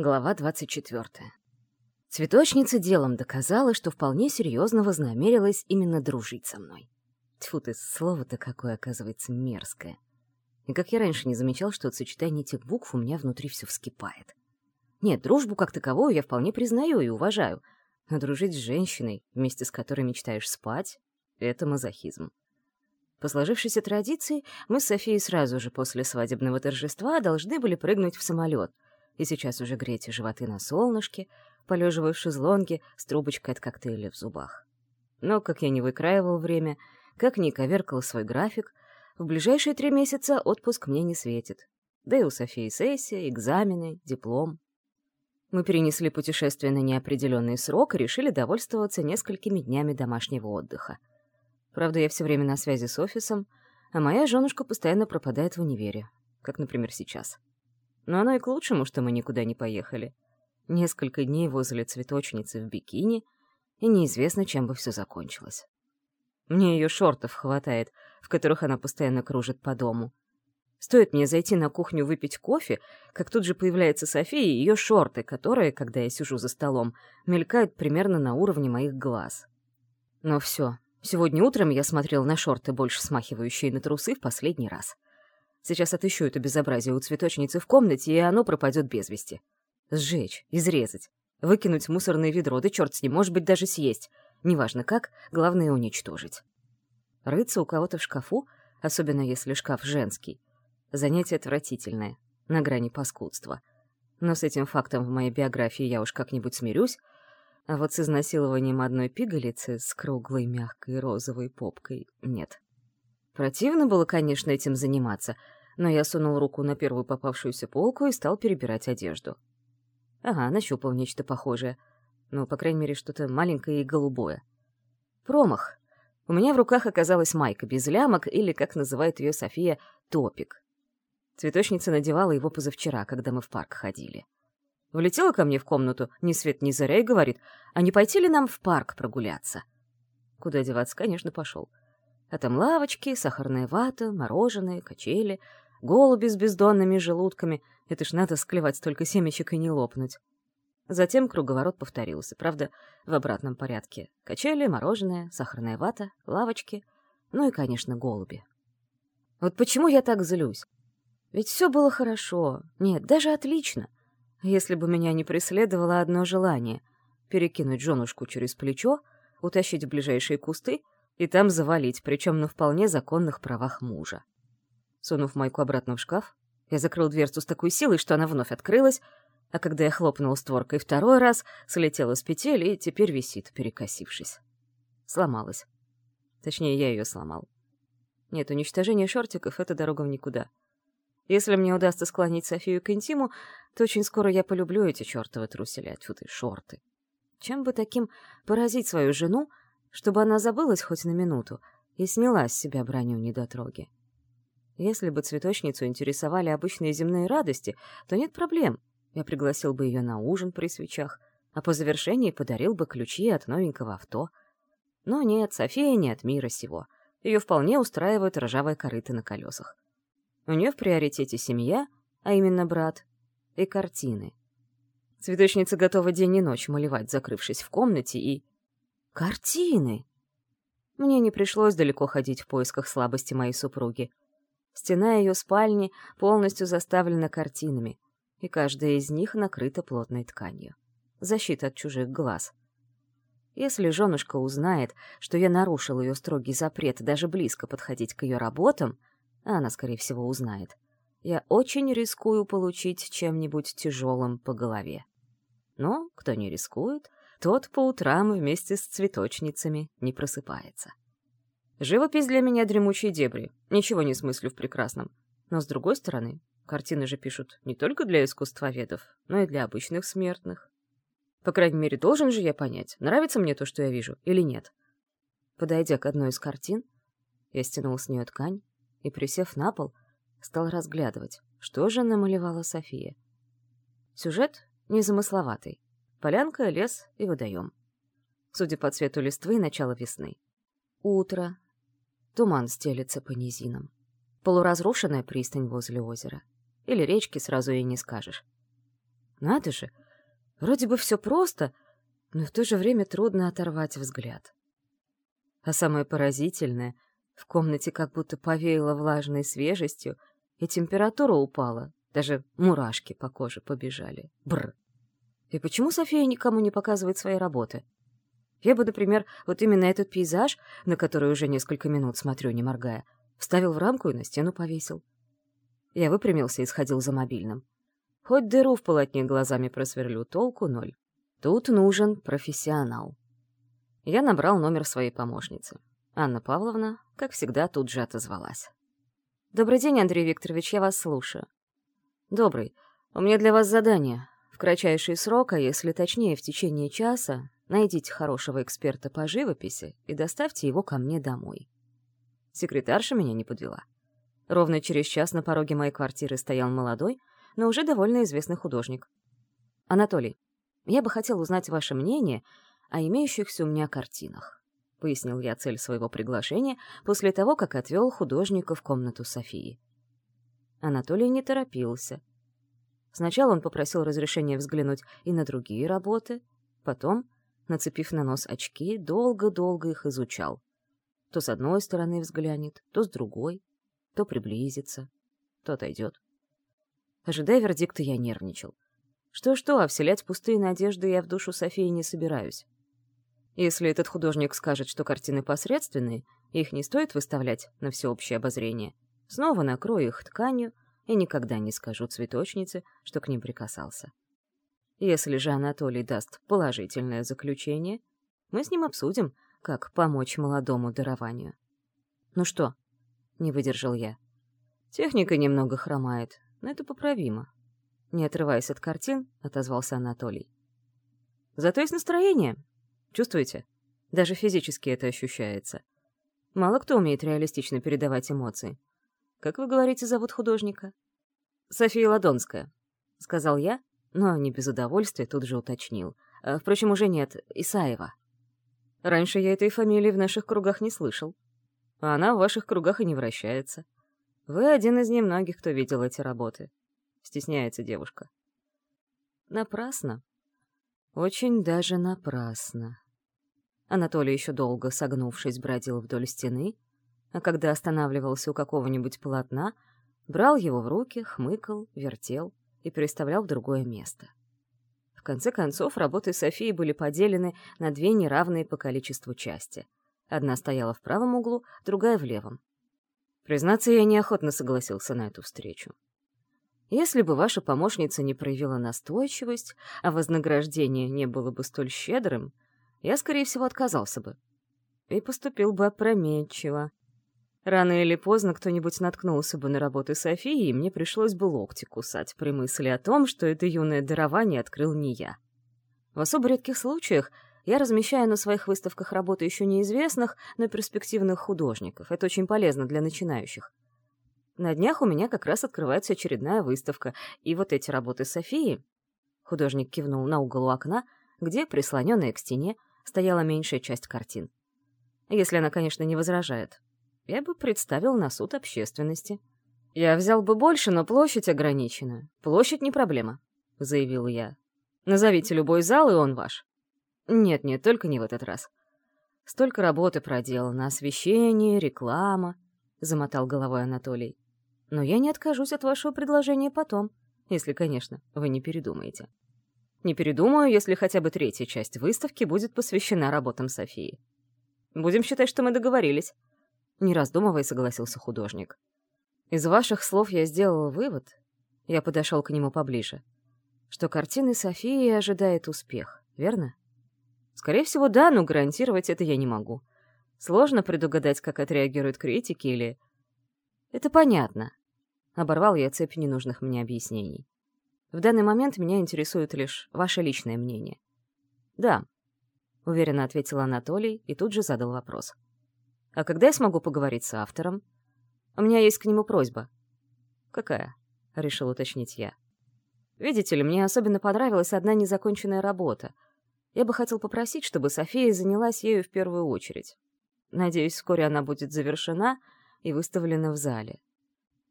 Глава 24. Цветочница делом доказала, что вполне серьезно вознамерилась именно дружить со мной. Тьфу ты, слово-то какое, оказывается, мерзкое. И как я раньше не замечал, что от сочетания этих букв у меня внутри все вскипает. Нет, дружбу как таковую я вполне признаю и уважаю, но дружить с женщиной, вместе с которой мечтаешь спать — это мазохизм. По сложившейся традиции, мы с Софией сразу же после свадебного торжества должны были прыгнуть в самолет — и сейчас уже греть животы на солнышке, полеживая в шезлонге с трубочкой от коктейля в зубах. Но, как я не выкраивал время, как не коверкал свой график, в ближайшие три месяца отпуск мне не светит. Да и у Софии сессия, экзамены, диплом. Мы перенесли путешествие на неопределенный срок и решили довольствоваться несколькими днями домашнего отдыха. Правда, я все время на связи с офисом, а моя женушка постоянно пропадает в универе, как, например, сейчас. Но оно и к лучшему, что мы никуда не поехали. Несколько дней возле цветочницы в бикини, и неизвестно, чем бы все закончилось. Мне ее шортов хватает, в которых она постоянно кружит по дому. Стоит мне зайти на кухню выпить кофе, как тут же появляется София и ее шорты, которые, когда я сижу за столом, мелькают примерно на уровне моих глаз. Но все. Сегодня утром я смотрел на шорты, больше смахивающие на трусы, в последний раз. Сейчас отыщу это безобразие у цветочницы в комнате, и оно пропадет без вести. Сжечь, изрезать, выкинуть в мусорное ведро, да черт с ним, может быть, даже съесть. Неважно как, главное — уничтожить. Рыться у кого-то в шкафу, особенно если шкаф женский, занятие отвратительное, на грани паскудства. Но с этим фактом в моей биографии я уж как-нибудь смирюсь, а вот с изнасилованием одной пигалицы с круглой, мягкой розовой попкой — нет. Противно было, конечно, этим заниматься, но я сунул руку на первую попавшуюся полку и стал перебирать одежду. Ага, нащупал нечто похожее. Ну, по крайней мере, что-то маленькое и голубое. Промах. У меня в руках оказалась майка без лямок, или, как называет ее София, топик. Цветочница надевала его позавчера, когда мы в парк ходили. Влетела ко мне в комнату, ни свет ни заря, и говорит, а не пойти ли нам в парк прогуляться? Куда деваться, конечно, пошел. А там лавочки, сахарная вата, мороженое, качели, голуби с бездонными желудками. Это ж надо склевать столько семечек и не лопнуть. Затем круговорот повторился, правда, в обратном порядке. Качели, мороженое, сахарная вата, лавочки, ну и, конечно, голуби. Вот почему я так злюсь? Ведь все было хорошо, нет, даже отлично. Если бы меня не преследовало одно желание — перекинуть женушку через плечо, утащить в ближайшие кусты — и там завалить, причем на вполне законных правах мужа. Сунув майку обратно в шкаф, я закрыл дверцу с такой силой, что она вновь открылась, а когда я хлопнул створкой второй раз, слетела с петель и теперь висит, перекосившись. Сломалась. Точнее, я ее сломал. Нет, уничтожение шортиков — это дорога в никуда. Если мне удастся склонить Софию к интиму, то очень скоро я полюблю эти чертовы труселя, тьфу ты, шорты. Чем бы таким поразить свою жену, чтобы она забылась хоть на минуту и сняла с себя броню недотроги. Если бы цветочницу интересовали обычные земные радости, то нет проблем. Я пригласил бы ее на ужин при свечах, а по завершении подарил бы ключи от новенького авто. Но нет, София не от мира сего. Ее вполне устраивает ржавая корыта на колесах. У нее в приоритете семья, а именно брат, и картины. Цветочница готова день и ночь малевать, закрывшись в комнате, и Картины! Мне не пришлось далеко ходить в поисках слабости моей супруги. Стена ее спальни полностью заставлена картинами, и каждая из них накрыта плотной тканью. Защита от чужих глаз. Если женушка узнает, что я нарушил ее строгий запрет даже близко подходить к ее работам, а она, скорее всего, узнает, я очень рискую получить чем-нибудь тяжелым по голове. Но кто не рискует, тот по утрам вместе с цветочницами не просыпается. Живопись для меня дремучие дебри, ничего не смыслю в прекрасном. Но, с другой стороны, картины же пишут не только для искусствоведов, но и для обычных смертных. По крайней мере, должен же я понять, нравится мне то, что я вижу, или нет. Подойдя к одной из картин, я стянул с нее ткань и, присев на пол, стал разглядывать, что же намалевала София. Сюжет незамысловатый. Полянка, лес и водоем. Судя по цвету листвы, начало весны. Утро. Туман стелется по низинам. Полуразрушенная пристань возле озера. Или речки, сразу и не скажешь. Надо же, вроде бы все просто, но в то же время трудно оторвать взгляд. А самое поразительное — в комнате как будто повеяло влажной свежестью, и температура упала, даже мурашки по коже побежали. Бр. И почему София никому не показывает свои работы? Я бы, например, вот именно этот пейзаж, на который уже несколько минут смотрю, не моргая, вставил в рамку и на стену повесил. Я выпрямился и сходил за мобильным. Хоть дыру в полотне глазами просверлю, толку ноль. Тут нужен профессионал. Я набрал номер своей помощницы. Анна Павловна, как всегда, тут же отозвалась. «Добрый день, Андрей Викторович, я вас слушаю». «Добрый. У меня для вас задание. В кратчайший срок, а если точнее, в течение часа, найдите хорошего эксперта по живописи и доставьте его ко мне домой». Секретарша меня не подвела. Ровно через час на пороге моей квартиры стоял молодой, но уже довольно известный художник. «Анатолий, я бы хотел узнать ваше мнение о имеющихся у меня картинах». — пояснил я цель своего приглашения после того, как отвел художника в комнату Софии. Анатолий не торопился. Сначала он попросил разрешения взглянуть и на другие работы, потом, нацепив на нос очки, долго-долго их изучал. То с одной стороны взглянет, то с другой, то приблизится, то отойдет. Ожидая вердикта, я нервничал. Что-что, а вселять пустые надежды я в душу Софии не собираюсь. Если этот художник скажет, что картины посредственные, их не стоит выставлять на всеобщее обозрение, снова накрою их тканью и никогда не скажу цветочнице, что к ним прикасался. Если же Анатолий даст положительное заключение, мы с ним обсудим, как помочь молодому дарованию. «Ну что?» — не выдержал я. «Техника немного хромает, но это поправимо». Не отрываясь от картин, отозвался Анатолий. «Зато есть настроение. Чувствуете? Даже физически это ощущается. Мало кто умеет реалистично передавать эмоции. Как вы говорите, зовут художника? София Ладонская, — сказал я, но не без удовольствия тут же уточнил. А, впрочем, уже нет, Исаева. Раньше я этой фамилии в наших кругах не слышал. А она в ваших кругах и не вращается. Вы один из немногих, кто видел эти работы. Стесняется девушка. Напрасно. Очень даже напрасно. Анатолий еще долго, согнувшись, бродил вдоль стены, а когда останавливался у какого-нибудь полотна, брал его в руки, хмыкал, вертел и переставлял в другое место. В конце концов, работы Софии были поделены на две неравные по количеству части. Одна стояла в правом углу, другая — в левом. Признаться, я неохотно согласился на эту встречу. Если бы ваша помощница не проявила настойчивость, а вознаграждение не было бы столь щедрым, я, скорее всего, отказался бы. И поступил бы опрометчиво. Рано или поздно кто-нибудь наткнулся бы на работы Софии, и мне пришлось бы локти кусать при мысли о том, что это юное дарование открыл не я. В особо редких случаях я размещаю на своих выставках работы еще неизвестных, но перспективных художников. Это очень полезно для начинающих. На днях у меня как раз открывается очередная выставка, и вот эти работы Софии... Художник кивнул на угол у окна, где, прислоненная к стене, стояла меньшая часть картин. Если она, конечно, не возражает. Я бы представил на суд общественности. «Я взял бы больше, но площадь ограничена. Площадь не проблема», — заявил я. «Назовите любой зал, и он ваш». «Нет-нет, только не в этот раз. Столько работы проделано, освещение, реклама», — замотал головой Анатолий. «Но я не откажусь от вашего предложения потом, если, конечно, вы не передумаете». Не передумаю, если хотя бы третья часть выставки будет посвящена работам Софии. Будем считать, что мы договорились. Не раздумывая, согласился художник. Из ваших слов я сделал вывод, я подошел к нему поближе, что картины Софии ожидает успех, верно? Скорее всего, да, но гарантировать это я не могу. Сложно предугадать, как отреагируют критики или... Это понятно. Оборвал я цепь ненужных мне объяснений. В данный момент меня интересует лишь ваше личное мнение. Да, уверенно ответил Анатолий и тут же задал вопрос. А когда я смогу поговорить с автором? У меня есть к нему просьба. Какая? решил уточнить я. Видите ли, мне особенно понравилась одна незаконченная работа. Я бы хотел попросить, чтобы София занялась ею в первую очередь. Надеюсь, вскоре она будет завершена и выставлена в зале.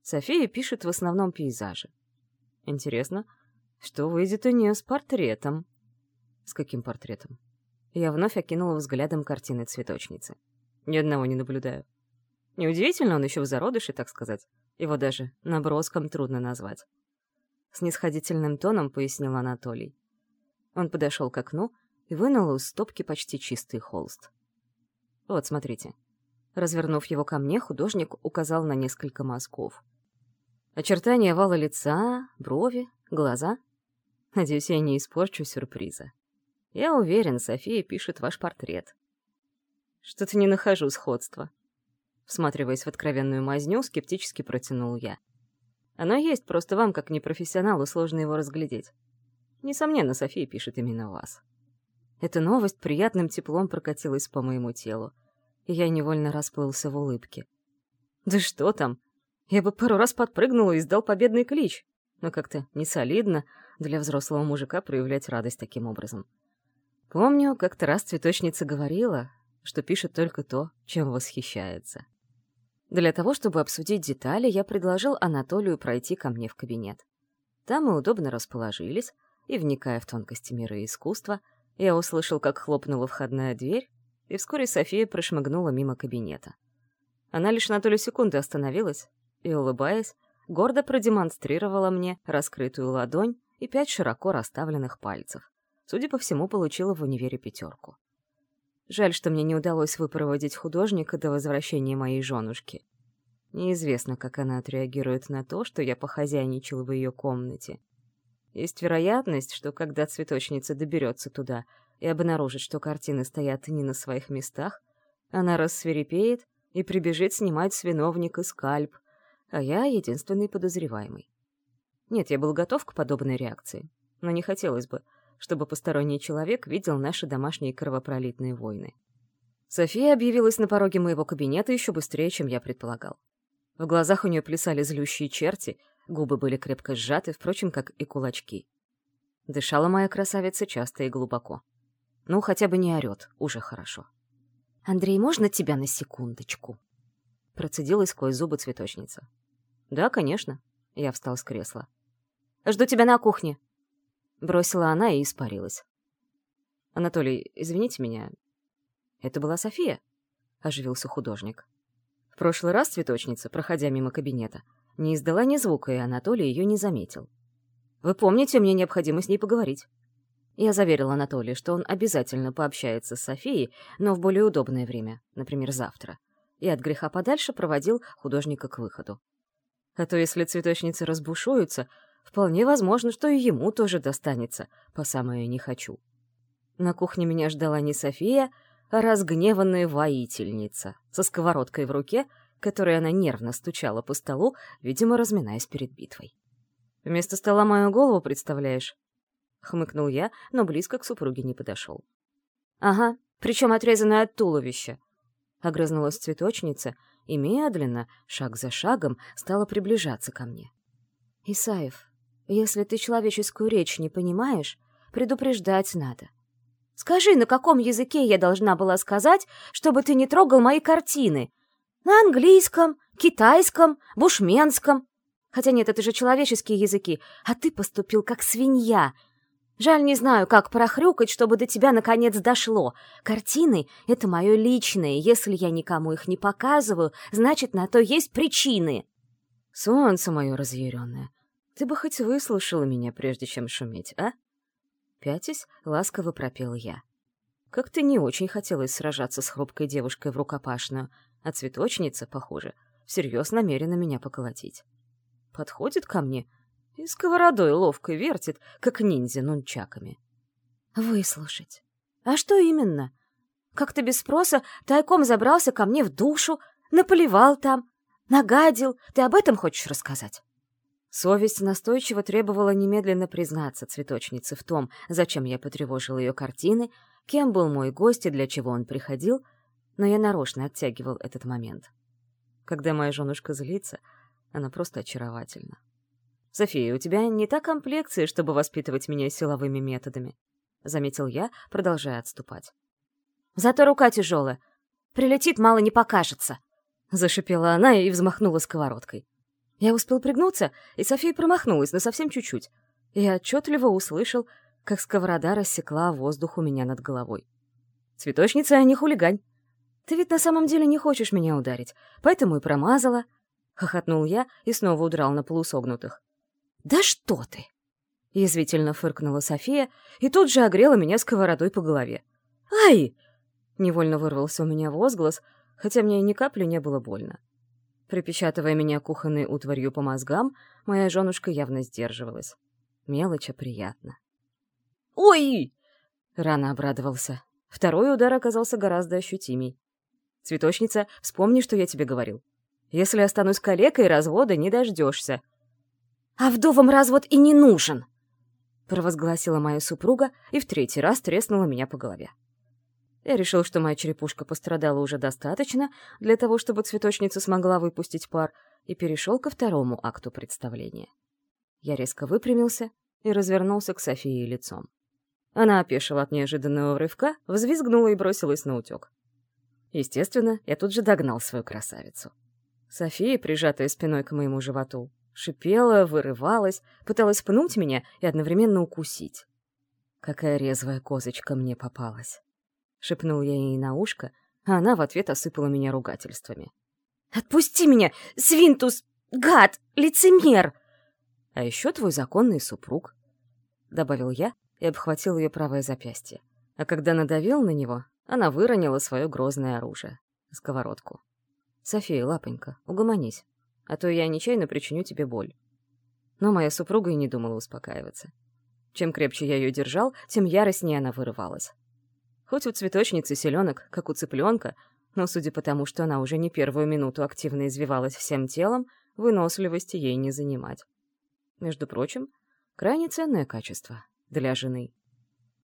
София пишет в основном пейзажи. Интересно. что выйдет у нее с портретом. С каким портретом? Я вновь окинула взглядом картины цветочницы. Ни одного не наблюдаю. Неудивительно, он еще в зародыше, так сказать. Его даже наброском трудно назвать. Снисходительным тоном пояснил Анатолий. Он подошел к окну и вынул из стопки почти чистый холст. Вот, смотрите. Развернув его ко мне, художник указал на несколько мазков. Очертания вала лица, брови, глаза. Надеюсь, я не испорчу сюрприза. Я уверен, София пишет ваш портрет. Что-то не нахожу сходства. Всматриваясь в откровенную мазню, скептически протянул я. Оно есть, просто вам, как непрофессионалу, сложно его разглядеть. Несомненно, София пишет именно вас. Эта новость приятным теплом прокатилась по моему телу, и я невольно расплылся в улыбке. Да что там? Я бы пару раз подпрыгнул и издал победный клич, но как-то не солидно для взрослого мужика проявлять радость таким образом. Помню, как-то раз цветочница говорила, что пишет только то, чем восхищается. Для того, чтобы обсудить детали, я предложил Анатолию пройти ко мне в кабинет. Там мы удобно расположились, и, вникая в тонкости мира искусства, я услышал, как хлопнула входная дверь, и вскоре София прошмыгнула мимо кабинета. Она лишь на долю секунды остановилась и, улыбаясь, гордо продемонстрировала мне раскрытую ладонь и пять широко расставленных пальцев. Судя по всему, получила в универе пятерку. Жаль, что мне не удалось выпроводить художника до возвращения моей женушки. Неизвестно, как она отреагирует на то, что я похозяйничал в ее комнате. Есть вероятность, что когда цветочница доберется туда и обнаружит, что картины стоят не на своих местах, она рассверепеет и прибежит снимать с виновника скальп, а я единственный подозреваемый. Нет, я был готов к подобной реакции, но не хотелось бы, чтобы посторонний человек видел наши домашние кровопролитные войны. София объявилась на пороге моего кабинета еще быстрее, чем я предполагал. В глазах у нее плясали злющие черти, губы были крепко сжаты, впрочем, как и кулачки. Дышала моя красавица часто и глубоко. Ну, хотя бы не орёт, уже хорошо. «Андрей, можно тебя на секундочку?» Процедила сквозь зубы цветочница. «Да, конечно». Я встал с кресла. «Жду тебя на кухне», Бросила она и испарилась. «Анатолий, извините меня. Это была София?» — оживился художник. В прошлый раз цветочница, проходя мимо кабинета, не издала ни звука, и Анатолий ее не заметил. «Вы помните, мне необходимо с ней поговорить». Я заверил Анатолия, что он обязательно пообщается с Софией, но в более удобное время, например, завтра, и от греха подальше проводил художника к выходу. А то если цветочницы разбушуются, Вполне возможно, что и ему тоже достанется, по самое не хочу. На кухне меня ждала не София, а разгневанная воительница со сковородкой в руке, которой она нервно стучала по столу, видимо, разминаясь перед битвой. «Вместо стола мою голову представляешь?» — хмыкнул я, но близко к супруге не подошел. «Ага, причем отрезанная от туловища», — огрызнулась цветочница и медленно, шаг за шагом, стала приближаться ко мне. «Исаев, если ты человеческую речь не понимаешь, предупреждать надо. Скажи, на каком языке я должна была сказать, чтобы ты не трогал мои картины? На английском, китайском, бушменском. Хотя нет, это же человеческие языки, а ты поступил как свинья. Жаль, не знаю, как прохрюкать, чтобы до тебя наконец дошло. Картины — это мое личное, если я никому их не показываю, значит, на то есть причины. Солнце мое разъяренное. Ты бы хоть выслушала меня, прежде чем шуметь, а?» Пятясь, ласково пропел я. Как-то не очень хотелось сражаться с хрупкой девушкой в рукопашную, а цветочница, похоже, всерьез намерена меня поколотить. Подходит ко мне и сковородой ловко вертит, как ниндзя нунчаками. «Выслушать? А что именно? Как-то без спроса тайком забрался ко мне в душу, наплевал там, нагадил. Ты об этом хочешь рассказать?» Совесть настойчиво требовала немедленно признаться цветочнице в том, зачем я потревожил ее картины, кем был мой гость и для чего он приходил, но я нарочно оттягивал этот момент. Когда моя женушка злится, она просто очаровательна. «София, у тебя не та комплекция, чтобы воспитывать меня силовыми методами», — заметил я, продолжая отступать. «Зато рука тяжелая. Прилетит, мало не покажется», — зашипела она и взмахнула сковородкой. Я успел пригнуться, и София промахнулась, но совсем чуть-чуть. Я отчетливо услышал, как сковорода рассекла воздух у меня над головой. «Цветочница, не хулигань. Ты ведь на самом деле не хочешь меня ударить, поэтому и промазала», — хохотнул я и снова удрал на полусогнутых. «Да что ты!» — язвительно фыркнула София и тут же огрела меня сковородой по голове. «Ай!» — невольно вырвался у меня возглас, хотя мне ни капли не было больно. Припечатывая меня кухонной утварью по мозгам, моя женушка явно сдерживалась. Мелочь, а приятно. «Ой!» — рано обрадовался. Второй удар оказался гораздо ощутимей. «Цветочница, вспомни, что я тебе говорил. Если останусь калекой, развода не дождешься». «А вдовам развод и не нужен!» — провозгласила моя супруга и в третий раз треснула меня по голове. Я решил, что моя черепушка пострадала уже достаточно для того, чтобы цветочница смогла выпустить пар, и перешел ко второму акту представления. Я резко выпрямился и развернулся к Софии лицом. Она опешила от неожиданного рывка, взвизгнула и бросилась на утек. Естественно, я тут же догнал свою красавицу. София, прижатая спиной к моему животу, шипела, вырывалась, пыталась пнуть меня и одновременно укусить. Какая резвая козочка мне попалась шепнул я ей на ушко, а она в ответ осыпала меня ругательствами. «Отпусти меня, свинтус! Гад! Лицемер!» «А еще твой законный супруг», — добавил я и обхватил ее правое запястье. А когда надавил на него, она выронила свое грозное оружие — сковородку. «София, лапонька, угомонись, а то я нечаянно причиню тебе боль». Но моя супруга и не думала успокаиваться. Чем крепче я ее держал, тем яростнее она вырывалась. Хоть у цветочницы селенок, как у цыпленка, но, судя по тому, что она уже не первую минуту активно извивалась всем телом, выносливости ей не занимать. Между прочим, крайне ценное качество для жены.